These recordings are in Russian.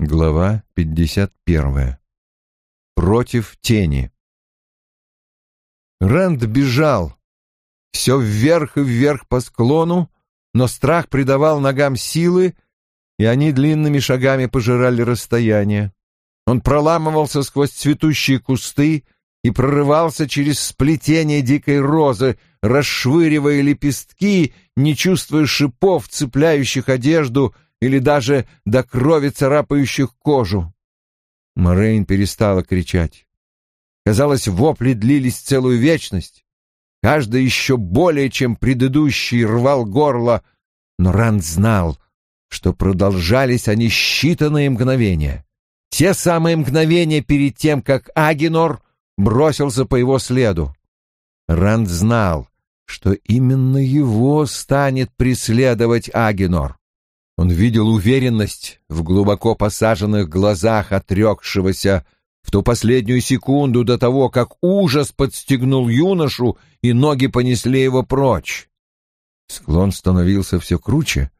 Глава 51. Против тени. Рэнд бежал. Все вверх и вверх по склону, но страх придавал ногам силы, и они длинными шагами пожирали расстояние. Он проламывался сквозь цветущие кусты и прорывался через сплетение дикой розы, расшвыривая лепестки, не чувствуя шипов, цепляющих одежду — или даже до крови царапающих кожу. Морейн перестала кричать. Казалось, вопли длились целую вечность. Каждый еще более, чем предыдущий, рвал горло, но Ранд знал, что продолжались они считанные мгновения. Те самые мгновения перед тем, как Агинор бросился по его следу. Ранд знал, что именно его станет преследовать Агинор. Он видел уверенность в глубоко посаженных глазах отрекшегося в ту последнюю секунду до того, как ужас подстегнул юношу, и ноги понесли его прочь. Склон становился все круче,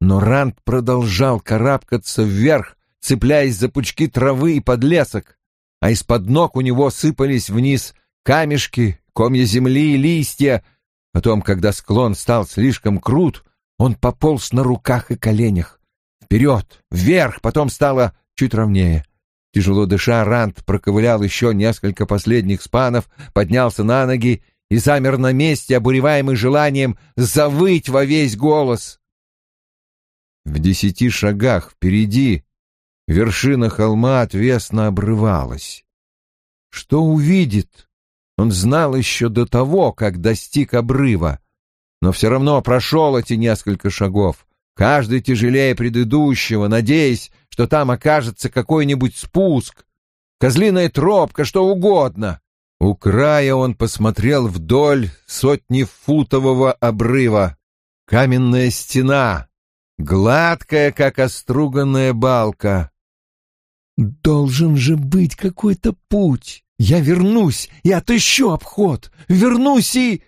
но Ранд продолжал карабкаться вверх, цепляясь за пучки травы и подлесок, а из-под ног у него сыпались вниз камешки, комья земли и листья. Потом, когда склон стал слишком крут, он пополз на руках и коленях. Вперед, вверх, потом стало чуть ровнее. Тяжело дыша, Рант проковылял еще несколько последних спанов, поднялся на ноги и замер на месте, обуреваемый желанием завыть во весь голос. В десяти шагах впереди вершина холма отвесно обрывалась. Что увидит, он знал еще до того, как достиг обрыва но все равно прошел эти несколько шагов, каждый тяжелее предыдущего, надеясь, что там окажется какой-нибудь спуск, козлиная тропка, что угодно. У края он посмотрел вдоль сотни футового обрыва. Каменная стена, гладкая, как оструганная балка. «Должен же быть какой-то путь. Я вернусь и отыщу обход. Вернусь и...»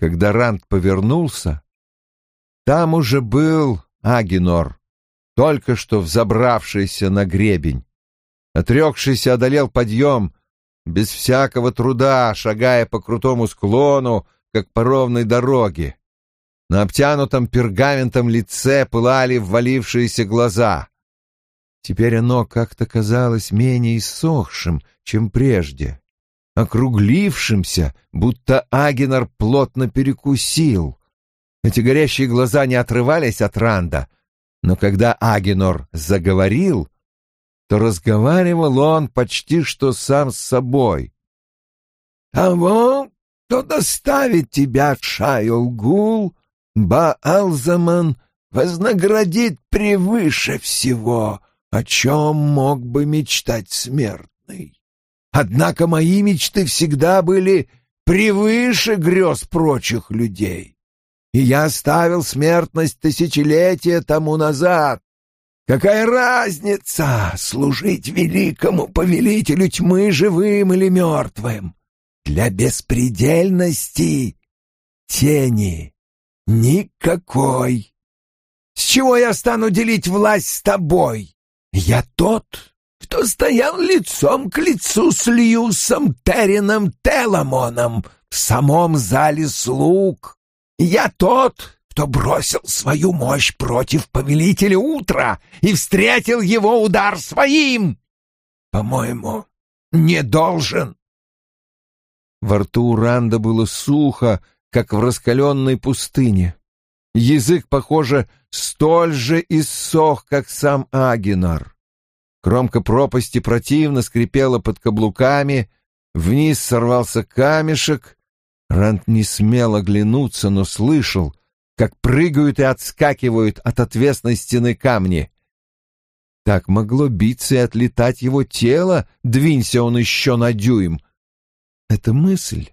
Когда Ранд повернулся, там уже был Агинор, только что взобравшийся на гребень. Отрекшийся одолел подъем, без всякого труда, шагая по крутому склону, как по ровной дороге. На обтянутом пергаментом лице пылали ввалившиеся глаза. Теперь оно как-то казалось менее иссохшим, чем прежде округлившимся, будто Агинар плотно перекусил. Эти горящие глаза не отрывались от Ранда, но когда Агинор заговорил, то разговаривал он почти что сам с собой. «Того, кто доставит тебя Шайолгул, Баалзаман вознаградит превыше всего, о чем мог бы мечтать смертный. Однако мои мечты всегда были превыше грез прочих людей. И я оставил смертность тысячелетия тому назад. Какая разница, служить великому повелителю тьмы живым или мертвым? Для беспредельности тени никакой. С чего я стану делить власть с тобой? Я тот, кто стоял лицом к лицу с Льюсом Террином Теламоном в самом зале слуг. Я тот, кто бросил свою мощь против повелителя утра и встретил его удар своим. По-моему, не должен. Во рту Ранда было сухо, как в раскаленной пустыне. Язык, похоже, столь же иссох, как сам Агинар. Кромка пропасти противно скрипела под каблуками, вниз сорвался камешек. Рант не смел оглянуться, но слышал, как прыгают и отскакивают от отвесной стены камни. Так могло биться и отлетать его тело, двинься он еще на дюйм. Эта мысль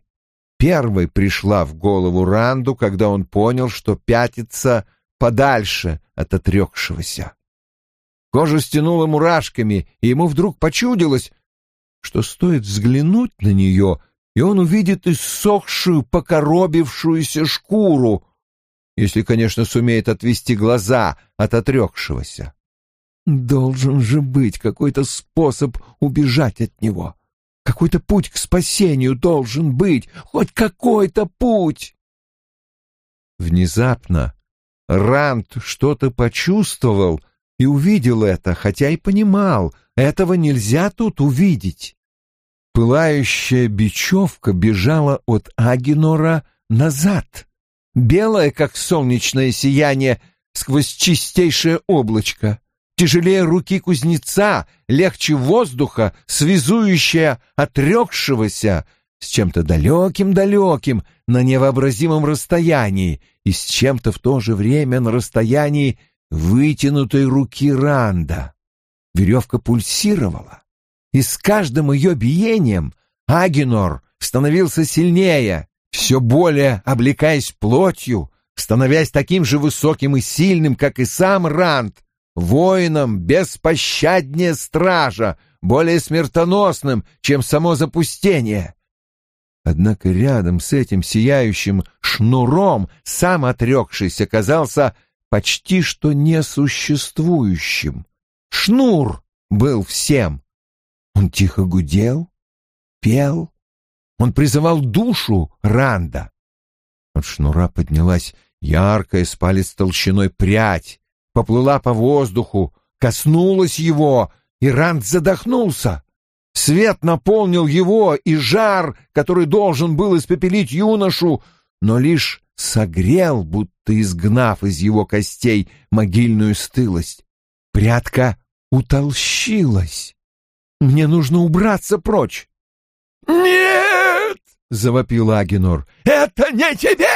первой пришла в голову Ранду, когда он понял, что пятится подальше от отрекшегося. Кожу стянуло мурашками, и ему вдруг почудилось, что стоит взглянуть на нее, и он увидит иссохшую, покоробившуюся шкуру, если, конечно, сумеет отвести глаза от отрекшегося. Должен же быть какой-то способ убежать от него. Какой-то путь к спасению должен быть, хоть какой-то путь. Внезапно Рант что-то почувствовал и увидел это, хотя и понимал, этого нельзя тут увидеть. Пылающая бечевка бежала от Агинора назад, белая, как солнечное сияние, сквозь чистейшее облачко тяжелее руки кузнеца, легче воздуха, связующая отрекшегося с чем-то далеким-далеким на невообразимом расстоянии и с чем-то в то же время на расстоянии вытянутой руки Ранда. Веревка пульсировала, и с каждым ее биением Агинор становился сильнее, все более облекаясь плотью, становясь таким же высоким и сильным, как и сам Ранд, воином беспощаднее стража, более смертоносным, чем само запустение. Однако рядом с этим сияющим шнуром сам отрекшийся казался почти что несуществующим. Шнур был всем. Он тихо гудел, пел, он призывал душу Ранда. От шнура поднялась яркая с палец толщиной прядь, поплыла по воздуху, коснулась его, и Ранд задохнулся. Свет наполнил его, и жар, который должен был испепелить юношу, но лишь согрел, будто изгнав из его костей могильную стылость. Прядка утолщилась. Мне нужно убраться прочь. «Нет!» — завопил Агинор. «Это не тебе!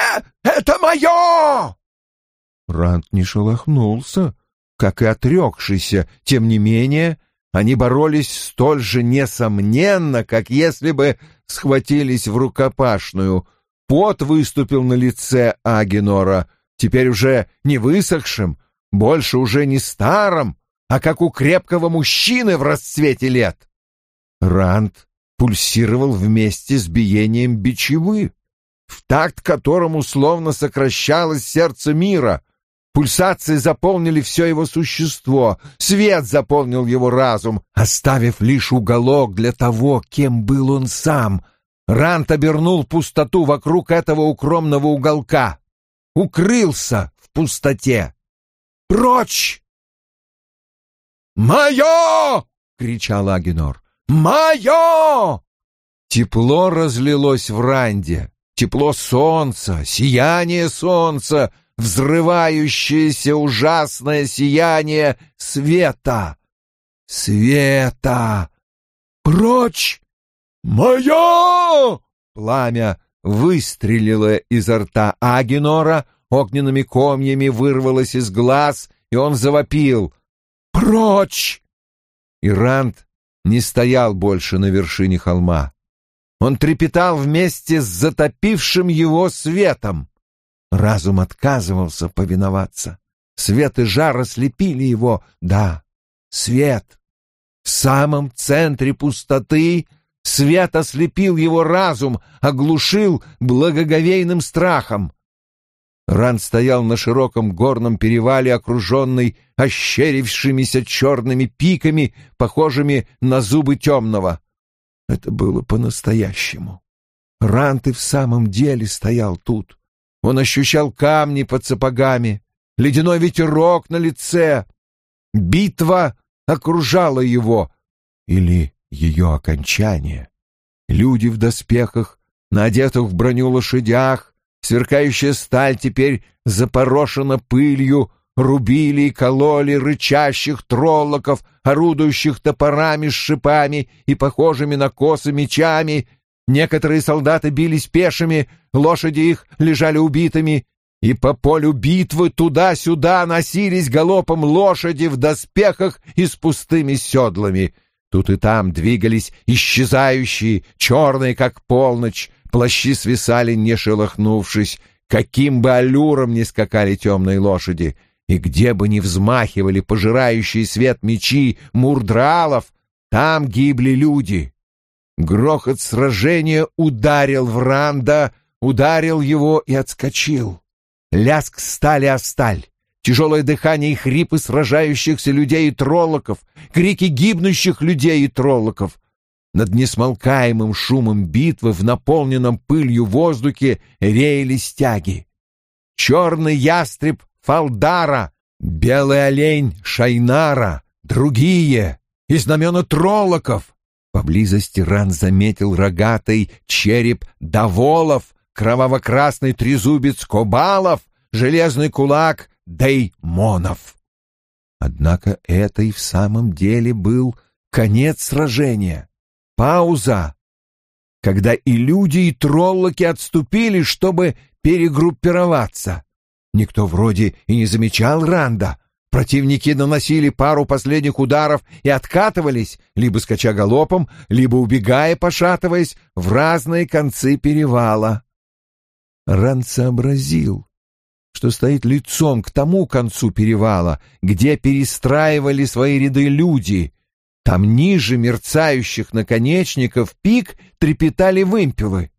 Это мое!» Рант не шелохнулся, как и отрекшийся. Тем не менее, они боролись столь же несомненно, как если бы схватились в рукопашную. Пот выступил на лице Агенора, теперь уже не высохшим, больше уже не старым, а как у крепкого мужчины в расцвете лет. Рант пульсировал вместе с биением бичевы, в такт которому словно сокращалось сердце мира — Пульсации заполнили все его существо, свет заполнил его разум, оставив лишь уголок для того, кем был он сам. Рант обернул пустоту вокруг этого укромного уголка. Укрылся в пустоте. «Прочь!» «Мое!» — кричал Агинор. «Мое!» Тепло разлилось в Ранде. Тепло солнца, сияние солнца, взрывающееся ужасное сияние света. Света! Прочь! Мое! Пламя выстрелило изо рта Агинора, огненными комьями вырвалось из глаз, и он завопил. «Прочь!» Ирант не стоял больше на вершине холма. Он трепетал вместе с затопившим его светом. Разум отказывался повиноваться. Свет и жар ослепили его. Да, свет. В самом центре пустоты свет ослепил его разум, оглушил благоговейным страхом. Ран стоял на широком горном перевале, окруженный ощерившимися черными пиками, похожими на зубы темного. Это было по-настоящему. Рант и в самом деле стоял тут. Он ощущал камни под сапогами, ледяной ветерок на лице. Битва окружала его, или ее окончание. Люди в доспехах, надетых в броню лошадях, сверкающая сталь теперь запорошена пылью, рубили и кололи рычащих троллоков, орудующих топорами с шипами и похожими на косы мечами — Некоторые солдаты бились пешими, лошади их лежали убитыми, и по полю битвы туда-сюда носились галопом лошади в доспехах и с пустыми седлами. Тут и там двигались исчезающие, черные, как полночь, плащи свисали, не шелохнувшись, каким бы аллюром ни скакали темные лошади, и где бы ни взмахивали пожирающие свет мечи мурдралов, там гибли люди. Грохот сражения ударил в Ранда, ударил его и отскочил. Ляск стали о сталь, тяжелое дыхание и хрипы сражающихся людей и троллоков, крики гибнущих людей и троллоков. Над несмолкаемым шумом битвы в наполненном пылью воздухе реяли стяги. Черный ястреб Фалдара, белый олень Шайнара, другие и знамена троллоков. Поблизости Ран заметил рогатый череп Даволов, кроваво-красный трезубец Кобалов, железный кулак Деймонов. Однако это и в самом деле был конец сражения. Пауза, когда и люди, и троллоки отступили, чтобы перегруппироваться. Никто вроде и не замечал Ранда. Противники наносили пару последних ударов и откатывались, либо скача галопом, либо убегая, пошатываясь, в разные концы перевала. Ранд сообразил, что стоит лицом к тому концу перевала, где перестраивали свои ряды люди. Там ниже мерцающих наконечников пик трепетали вымпелы.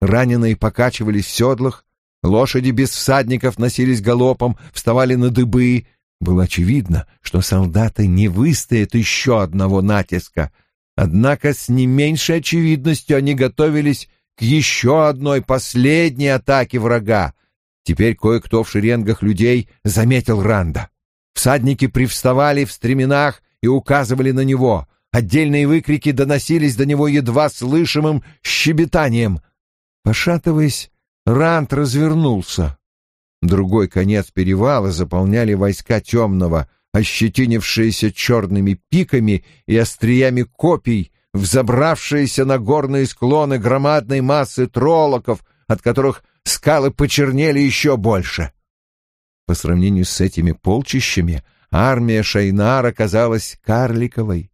Раненые покачивались в седлах, лошади без всадников носились галопом, вставали на дыбы. Было очевидно, что солдаты не выстоят еще одного натиска, однако с не меньшей очевидностью они готовились к еще одной последней атаке врага. Теперь кое-кто в шеренгах людей заметил Ранда. Всадники привставали в стременах и указывали на него. Отдельные выкрики доносились до него едва слышимым щебетанием. Пошатываясь, Ранд развернулся. Другой конец перевала заполняли войска темного, ощетинившиеся черными пиками и остриями копий, взобравшиеся на горные склоны громадной массы троллоков, от которых скалы почернели еще больше. По сравнению с этими полчищами армия Шайнара казалась карликовой.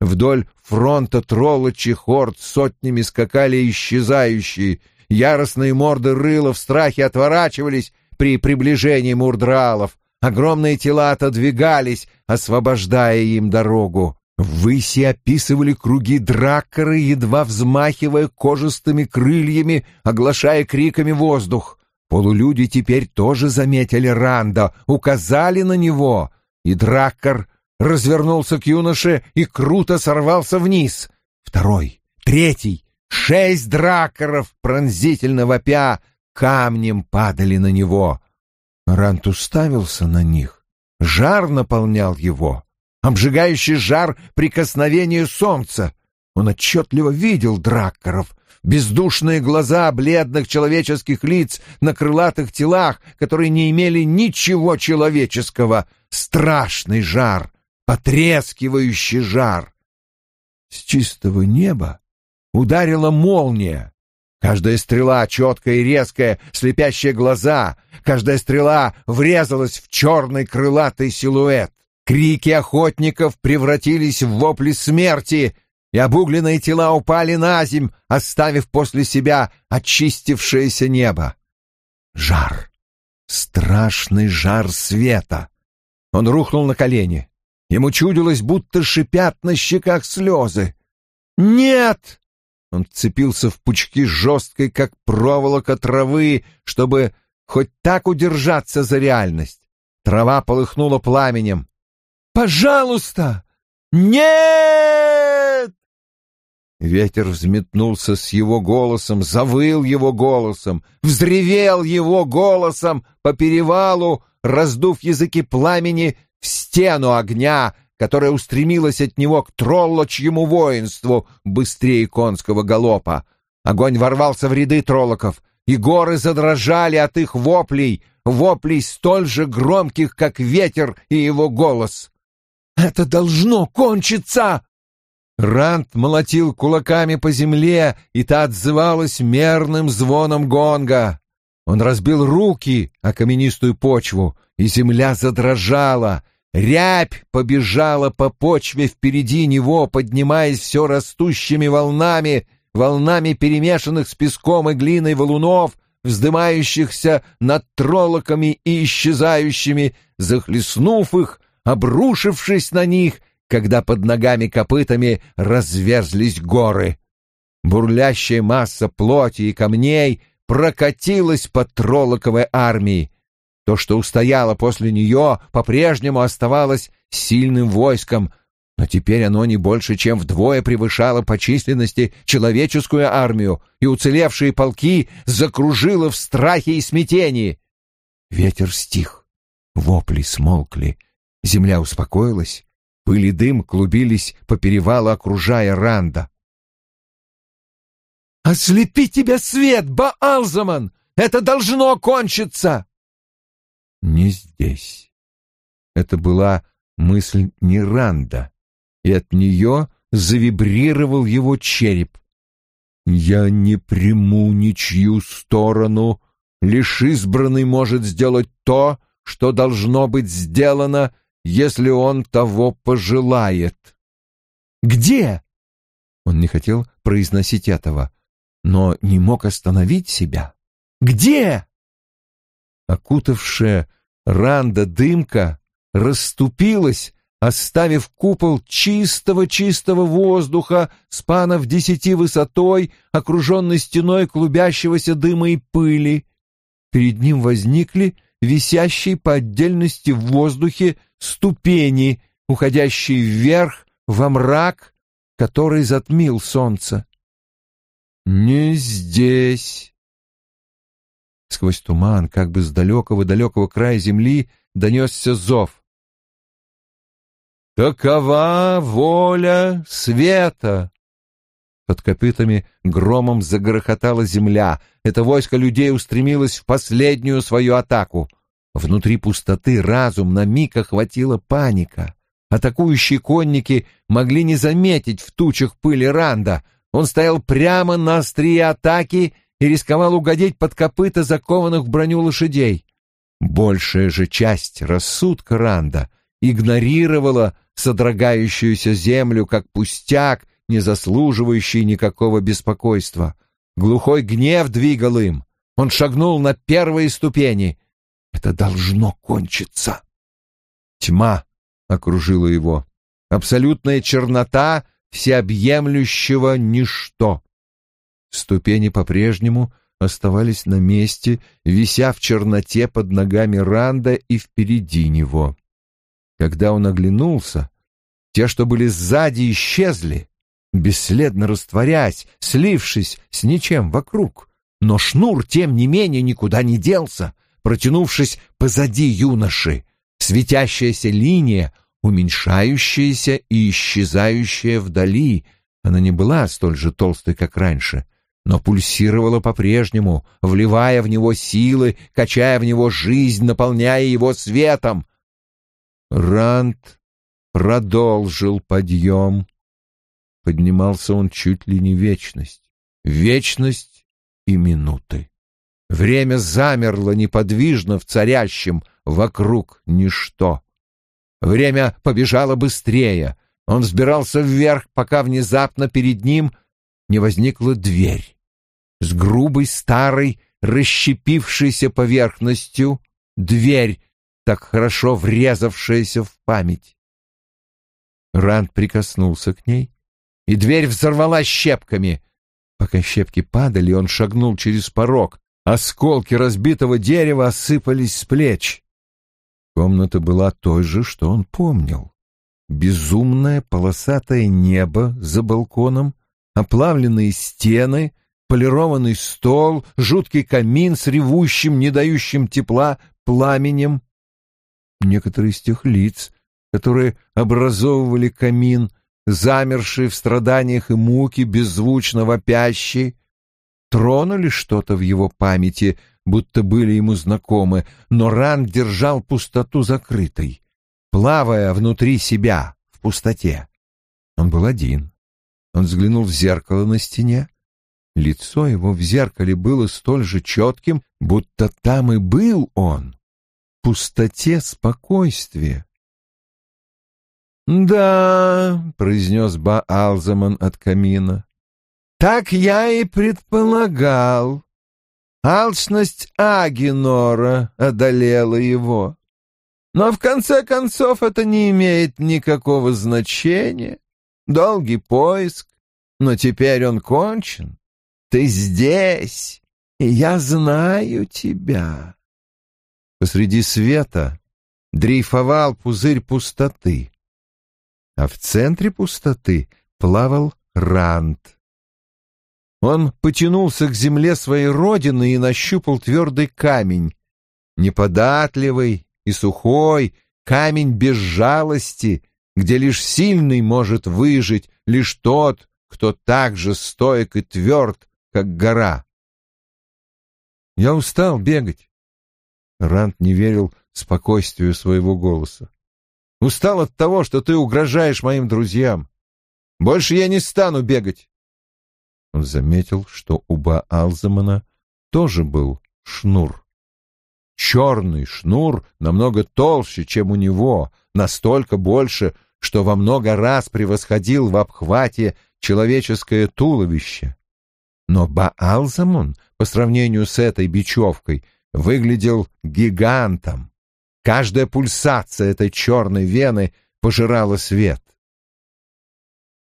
Вдоль фронта троллочьих хорд сотнями скакали исчезающие, яростные морды рыла в страхе отворачивались при приближении мурдралов, огромные тела отодвигались, освобождая им дорогу. Ввыси описывали круги драккары, едва взмахивая кожистыми крыльями, оглашая криками воздух. Полулюди теперь тоже заметили Ранда, указали на него, и драккар развернулся к юноше и круто сорвался вниз. Второй, третий, шесть драккаров, пронзительно вопя, камнем падали на него. Рант уставился на них. Жар наполнял его, обжигающий жар прикосновения солнца. Он отчетливо видел драккаров, бездушные глаза бледных человеческих лиц на крылатых телах, которые не имели ничего человеческого, страшный жар, потрескивающий жар. С чистого неба ударила молния, Каждая стрела четкая и резкая, слепящая глаза. Каждая стрела врезалась в черный крылатый силуэт. Крики охотников превратились в вопли смерти, и обугленные тела упали на земь, оставив после себя очистившееся небо. Жар. Страшный жар света. Он рухнул на колени. Ему чудилось, будто шипят на щеках слезы. «Нет!» Он вцепился в пучки жесткой, как проволока травы, чтобы хоть так удержаться за реальность. Трава полыхнула пламенем. «Пожалуйста! Нет!» Ветер взметнулся с его голосом, завыл его голосом, взревел его голосом по перевалу, раздув языки пламени в стену огня, которая устремилась от него к троллочьему воинству быстрее конского галопа. Огонь ворвался в ряды троллоков, и горы задрожали от их воплей, воплей столь же громких, как ветер и его голос. «Это должно кончиться!» Рант молотил кулаками по земле, и та отзывалась мерным звоном гонга. Он разбил руки о каменистую почву, и земля задрожала — Рябь побежала по почве впереди него, поднимаясь все растущими волнами, волнами перемешанных с песком и глиной валунов, вздымающихся над троллоками и исчезающими, захлестнув их, обрушившись на них, когда под ногами копытами разверзлись горы. Бурлящая масса плоти и камней прокатилась по троллоковой армии. То, что устояло после нее, по-прежнему оставалось сильным войском, но теперь оно не больше, чем вдвое превышало по численности человеческую армию, и уцелевшие полки закружило в страхе и смятении. Ветер стих, вопли смолкли, земля успокоилась, пыль и дым клубились по перевалу, окружая Ранда. «Ослепи тебя свет, Баалзаман! Это должно кончиться!» Не здесь. Это была мысль не Ранда и от нее завибрировал его череп. «Я не приму ничью сторону, лишь избранный может сделать то, что должно быть сделано, если он того пожелает». «Где?» Он не хотел произносить этого, но не мог остановить себя. «Где?» Окутавшая Ранда дымка расступилась, оставив купол чистого-чистого воздуха с панов десяти высотой, окруженный стеной клубящегося дыма и пыли. Перед ним возникли висящие по отдельности в воздухе ступени, уходящие вверх во мрак, который затмил солнце. «Не здесь!» Сквозь туман, как бы с далекого-далекого края земли, донесся зов. Такова воля света. Под копытами громом загрохотала земля. Это войско людей устремилось в последнюю свою атаку. Внутри пустоты разум на миг охватила паника. Атакующие конники могли не заметить в тучах пыли Ранда. Он стоял прямо на острие атаки и рисковал угодить под копыта закованных в броню лошадей. Большая же часть рассудка Ранда игнорировала содрогающуюся землю, как пустяк, не заслуживающий никакого беспокойства. Глухой гнев двигал им. Он шагнул на первые ступени. Это должно кончиться. Тьма окружила его. Абсолютная чернота всеобъемлющего ничто. Ступени по-прежнему оставались на месте, вися в черноте под ногами Ранда и впереди него. Когда он оглянулся, те, что были сзади, исчезли, бесследно растворяясь, слившись с ничем вокруг. Но шнур, тем не менее, никуда не делся, протянувшись позади юноши. Светящаяся линия, уменьшающаяся и исчезающая вдали, она не была столь же толстой, как раньше, но пульсировала по-прежнему, вливая в него силы, качая в него жизнь, наполняя его светом. Ранд продолжил подъем. Поднимался он чуть ли не вечность. Вечность и минуты. Время замерло неподвижно в царящем вокруг ничто. Время побежало быстрее. Он взбирался вверх, пока внезапно перед ним не возникла дверь. С грубой, старой, расщепившейся поверхностью дверь, так хорошо врезавшаяся в память. Ранд прикоснулся к ней, и дверь взорвалась щепками. Пока щепки падали, он шагнул через порог. Осколки разбитого дерева осыпались с плеч. Комната была той же, что он помнил. Безумное полосатое небо за балконом, оплавленные стены, полированный стол, жуткий камин с ревущим, не дающим тепла, пламенем. Некоторые из тех лиц, которые образовывали камин, замершие в страданиях и муке, беззвучно вопящие, тронули что-то в его памяти, будто были ему знакомы, но Ран держал пустоту закрытой, плавая внутри себя, в пустоте. Он был один. Он взглянул в зеркало на стене. Лицо его в зеркале было столь же четким, будто там и был он пустоте спокойствие. «Да», — произнес Баалзаман от камина, — «так я и предполагал. Алчность Агинора одолела его. Но в конце концов это не имеет никакого значения. Долгий поиск, но теперь он кончен. Ты здесь, и я знаю тебя». Посреди света дрейфовал пузырь пустоты, а в центре пустоты плавал Рант. Он потянулся к земле своей родины и нащупал твердый камень, неподатливый и сухой, камень без жалости, где лишь сильный может выжить, лишь тот, кто так же стоек и тверд, как гора. Я устал бегать. Рант не верил спокойствию своего голоса. Устал от того, что ты угрожаешь моим друзьям. Больше я не стану бегать. Он заметил, что у Баалзамана тоже был шнур. Черный шнур намного толще, чем у него, настолько больше, что во много раз превосходил в обхвате человеческое туловище. Но Баалзамон по сравнению с этой бечевкой выглядел гигантом. Каждая пульсация этой черной вены пожирала свет.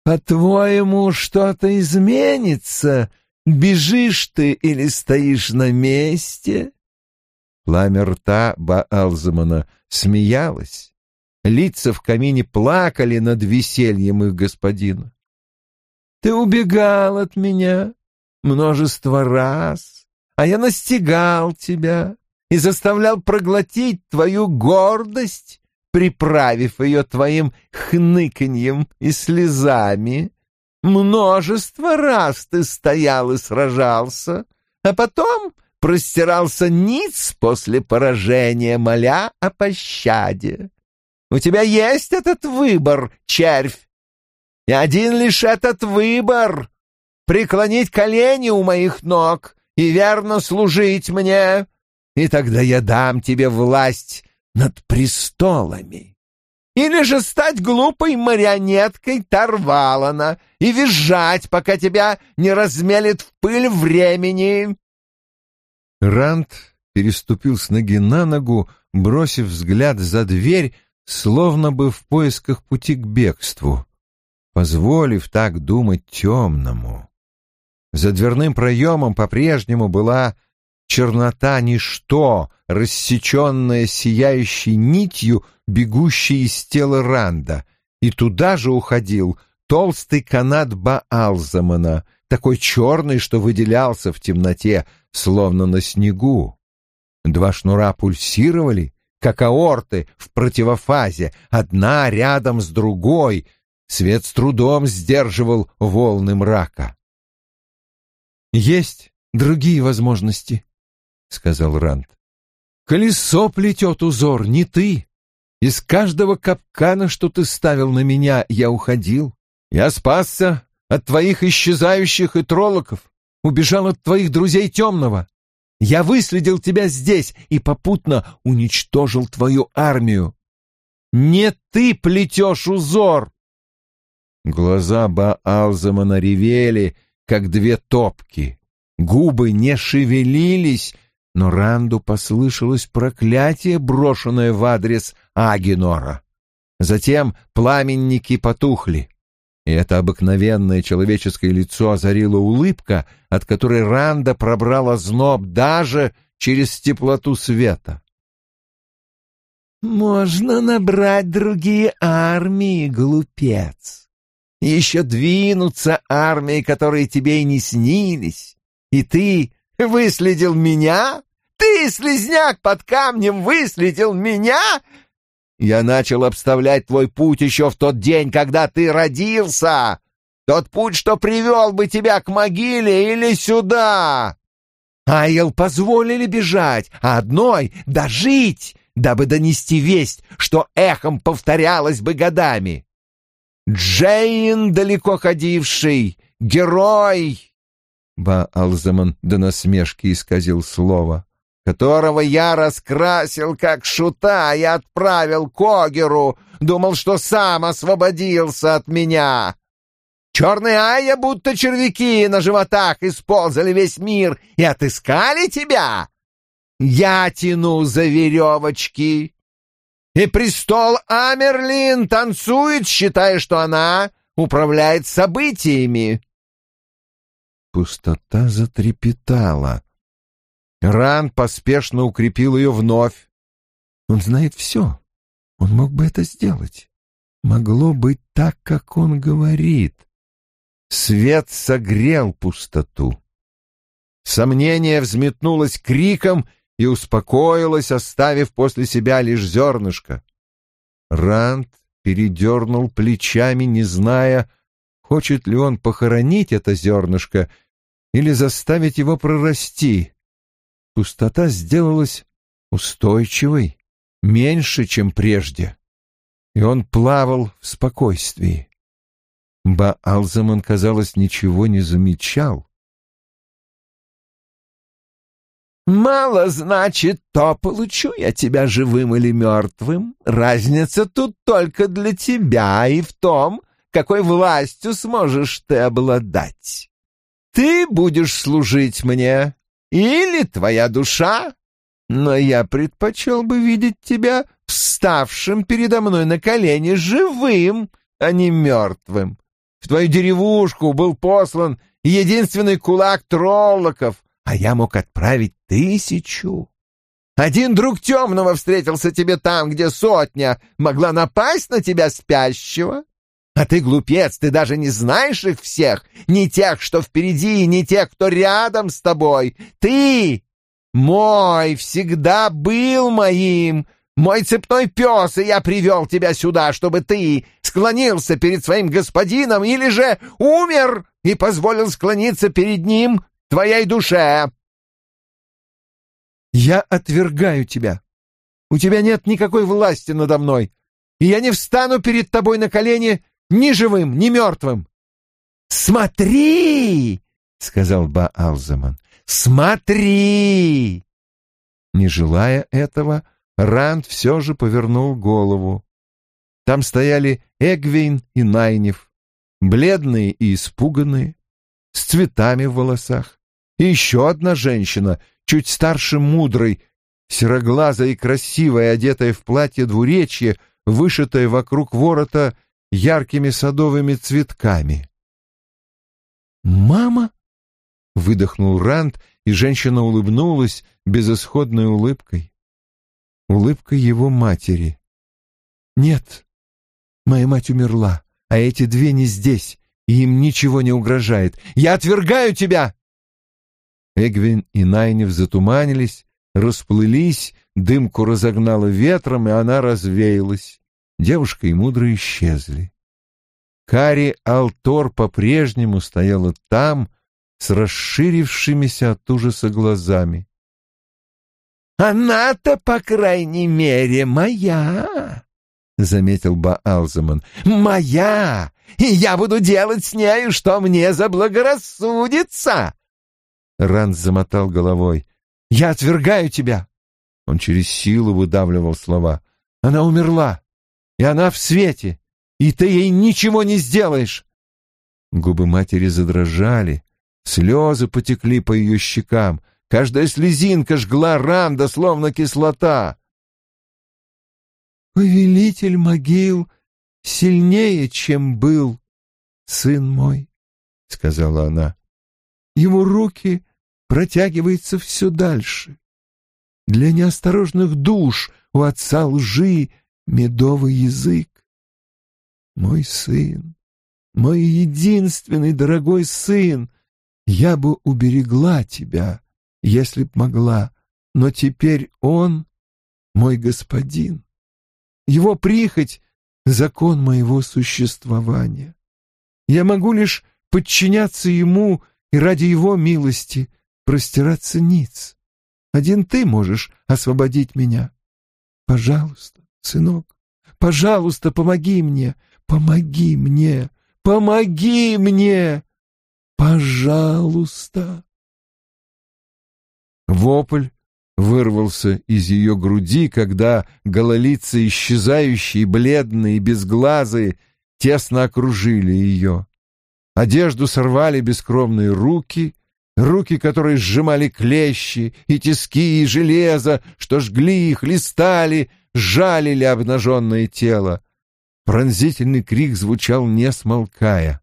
«По-твоему, что-то изменится? Бежишь ты или стоишь на месте?» Пламя рта Баалзамана смеялось. Лица в камине плакали над весельем их господина. «Ты убегал от меня множество раз, а я настигал тебя и заставлял проглотить твою гордость приправив ее твоим хныканьем и слезами. Множество раз ты стоял и сражался, а потом простирался ниц после поражения, моля о пощаде. У тебя есть этот выбор, червь, и один лишь этот выбор — преклонить колени у моих ног и верно служить мне, и тогда я дам тебе власть над престолами. Или же стать глупой марионеткой Тарвалана и визжать, пока тебя не размелит в пыль времени. Ранд переступил с ноги на ногу, бросив взгляд за дверь, словно бы в поисках пути к бегству, позволив так думать темному. За дверным проемом по-прежнему была чернота — ничто, рассеченная сияющей нитью, бегущей из тела Ранда, и туда же уходил толстый канат Баалзамана, такой черный, что выделялся в темноте, словно на снегу. Два шнура пульсировали, как аорты в противофазе, одна рядом с другой. Свет с трудом сдерживал волны мрака. «Есть другие возможности», — сказал Ранд. «Колесо плетет узор, не ты. Из каждого капкана, что ты ставил на меня, я уходил. Я спасся от твоих исчезающих и троллоков, убежал от твоих друзей темного. Я выследил тебя здесь и попутно уничтожил твою армию. Не ты плетешь узор!» Глаза Баалзамана ревели, как две топки. Губы не шевелились, но Ранду послышалось проклятие, брошенное в адрес Агинора. Затем пламенники потухли, и это обыкновенное человеческое лицо озарила улыбка, от которой Ранда пробрала зноб даже через теплоту света. «Можно набрать другие армии, глупец. Еще двинутся армии, которые тебе и не снились, и ты выследил меня? Ты, слезняк под камнем, выследил меня? Я начал обставлять твой путь еще в тот день, когда ты родился. Тот путь, что привел бы тебя к могиле или сюда. Айел позволили бежать, а одной — дожить, дабы донести весть, что эхом повторялось бы годами. Джейн, далеко ходивший, герой, Ба-Алзаман до насмешки исказил слово, которого я раскрасил как шута и отправил к Огеру, думал, что сам освободился от меня. Черные айя, будто червяки на животах, исползали весь мир и отыскали тебя. Я тяну за веревочки. И престол Амерлин танцует, считая, что она управляет событиями. Пустота затрепетала. Ран поспешно укрепил ее вновь. Он знает все. Он мог бы это сделать. Могло быть так, как он говорит. Свет согрел пустоту. Сомнение взметнулось криком и успокоилось, оставив после себя лишь зернышко. Ранд передернул плечами, не зная, хочет ли он похоронить это зернышко или заставить его прорасти. Пустота сделалась устойчивой, меньше, чем прежде, и он плавал в спокойствии. Баалзаман, казалось, ничего не замечал. «Мало, значит, то получу я тебя живым или мертвым. Разница тут только для тебя и в том, какой властью сможешь ты обладать. Ты будешь служить мне или твоя душа, но я предпочел бы видеть тебя вставшим передо мной на колени живым, а не мертвым. В твою деревушку был послан единственный кулак троллоков, а я мог отправить тысячу. Один друг темного встретился тебе там, где сотня могла напасть на тебя спящего. А ты глупец, ты даже не знаешь их всех, ни тех, что впереди, ни тех, кто рядом с тобой. Ты мой, всегда был моим, мой цепной пес, и я привел тебя сюда, чтобы ты склонился перед своим господином или же умер и позволил склониться перед ним твоей душе. Я отвергаю тебя. У тебя нет никакой власти надо мной, и я не встану перед тобой на колени ни живым, ни мертвым. «Смотри!» — сказал Баалзаман. «Смотри!» Не желая этого, Ранд все же повернул голову. Там стояли Эгвейн и Найнев, бледные и испуганные, с цветами в волосах, и еще одна женщина, чуть старше мудрой, сероглазая и красивая, одетая в платье двуречье, вышитое вокруг ворота яркими садовыми цветками. «Мама?» — выдохнул Ранд, и женщина улыбнулась безысходной улыбкой. Улыбкой его матери. «Нет, моя мать умерла, а эти две не здесь, и им ничего не угрожает. Я отвергаю тебя!» Эгвин и Найнев затуманились, расплылись, дымку разогнало ветром, и она развеялась. Девушка и мудро исчезли. Кари Алтор по-прежнему стояла там, с расширившимися от ужаса глазами. «Она-то, по крайней мере, моя!» — заметил Баалзаман. «Моя! И я буду делать с нею, что мне заблагорассудится!» Ранс замотал головой. «Я отвергаю тебя!» Он через силу выдавливал слова. «Она умерла, и она в свете, и ты ей ничего не сделаешь!» Губы матери задрожали, слезы потекли по ее щекам, каждая слезинка жгла Ранда, словно кислота. «Повелитель могил сильнее, чем был, сын мой», — сказала она. «Его руки протягиваются все дальше. Для неосторожных душ у отца лжи медовый язык. Мой сын, мой единственный дорогой сын, я бы уберегла тебя, если б могла, но теперь он мой господин. Его прихоть — закон моего существования. Я могу лишь подчиняться ему и ради его милости простираться ниц. Один ты можешь освободить меня. Пожалуйста, сынок, пожалуйста, помоги мне, помоги мне, помоги мне, пожалуйста. Вопль вырвался из ее груди, когда гололицы, исчезающие, бледные, безглазые, тесно окружили ее. Одежду сорвали бескровные руки, руки, которые сжимали клещи и тиски, и железо, что жгли их, листали, жалили обнаженное тело. Пронзительный крик звучал, не смолкая.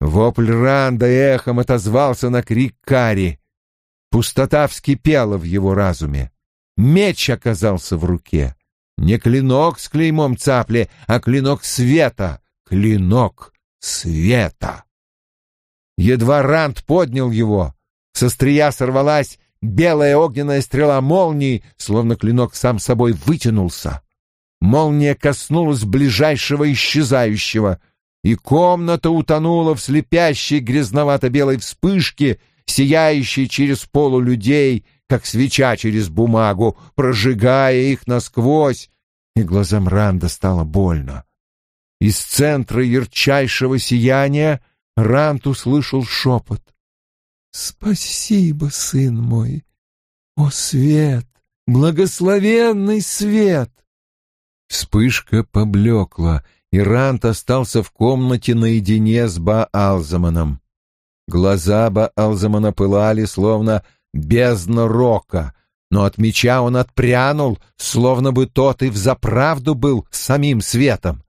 Вопль Ранда эхом отозвался на крик Кари. Пустота вскипела в его разуме. меч оказался в руке. Не клинок с клеймом цапли, а клинок света. Клинок света. Едва Рант поднял его, со стрия сорвалась белая огненная стрела молнии, словно клинок сам собой вытянулся. Молния коснулась ближайшего исчезающего, и комната утонула в слепящей грязновато-белой вспышке, сияющей через полу людей, как свеча через бумагу, прожигая их насквозь, и глазам Ранда стало больно. Из центра ярчайшего сияния Ранд услышал шепот. «Спасибо, сын мой! О, свет! Благословенный свет!» Вспышка поблекла, и Рант остался в комнате наедине с Баалзаманом. Глаза Баалзамана пылали, словно бездна рока, но от меча он отпрянул, словно бы тот и взаправду был самим светом.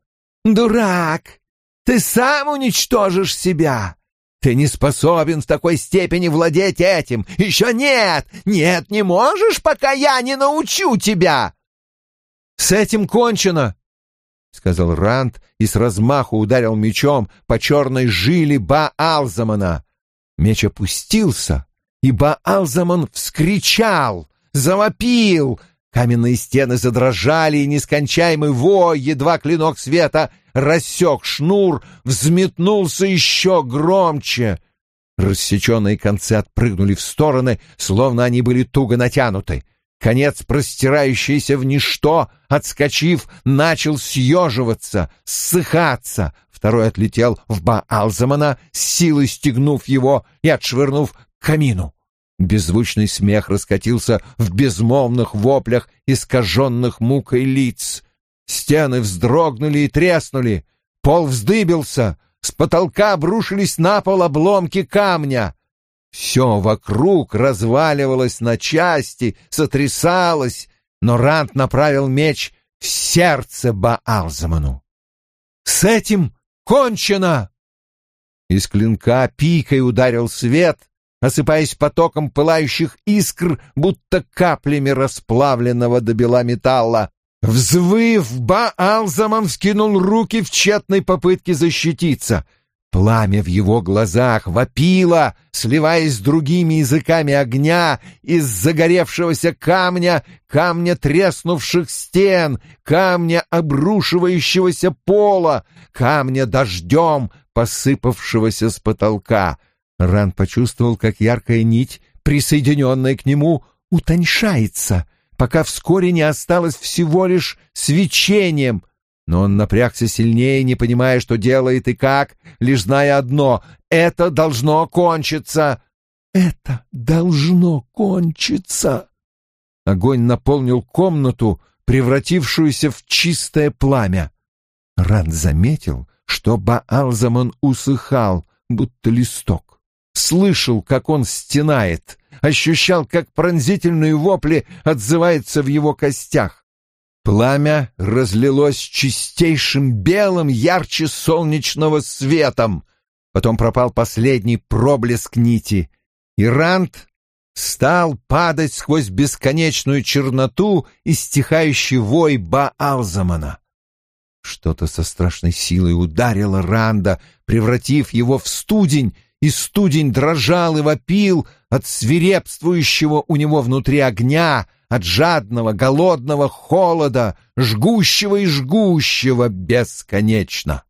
«Дурак! Ты сам уничтожишь себя! Ты не способен в такой степени владеть этим! Еще нет! Нет, не можешь, пока я не научу тебя!» «С этим кончено!» — сказал Ранд и с размаху ударил мечом по черной жиле Ба-Алзамана. Меч опустился, и Ба-Алзаман вскричал, завопил. Каменные стены задрожали, и нескончаемый вой, едва клинок света рассек шнур, взметнулся еще громче. Рассеченные концы отпрыгнули в стороны, словно они были туго натянуты. Конец, простирающийся в ничто, отскочив, начал съеживаться, ссыхаться. Второй отлетел в Баалзамана, силой стегнув его и отшвырнув к камину. Беззвучный смех раскатился в безмолвных воплях искаженных мукой лиц. Стены вздрогнули и треснули, пол вздыбился, с потолка обрушились на пол обломки камня. Все вокруг разваливалось на части, сотрясалось, но Рант направил меч в сердце Баалзаману. «С этим кончено!» Из клинка пикой ударил свет, осыпаясь потоком пылающих искр, будто каплями расплавленного до бела металла. Взвыв, Баалзаман вскинул руки в тщетной попытке защититься — Пламя в его глазах вопило, сливаясь с другими языками огня из загоревшегося камня, камня треснувших стен, камня обрушивающегося пола, камня дождем, посыпавшегося с потолка. Ран почувствовал, как яркая нить, присоединенная к нему, утоньшается, пока вскоре не осталось всего лишь свечением — но он напрягся сильнее, не понимая, что делает и как, лишь зная одно — это должно кончиться. Это должно кончиться. Огонь наполнил комнату, превратившуюся в чистое пламя. Ранд заметил, что Баалзаман усыхал, будто листок. Слышал, как он стенает, ощущал, как пронзительные вопли отзываются в его костях. Пламя разлилось чистейшим белым, ярче солнечного светом. Потом пропал последний проблеск нити, и Рант стал падать сквозь бесконечную черноту и стихающий вой Баалзамана. Что-то со страшной силой ударило Ранда, превратив его в студень, и студень дрожал и вопил от свирепствующего у него внутри огня, от жадного, голодного холода, жгущего и жгущего бесконечно.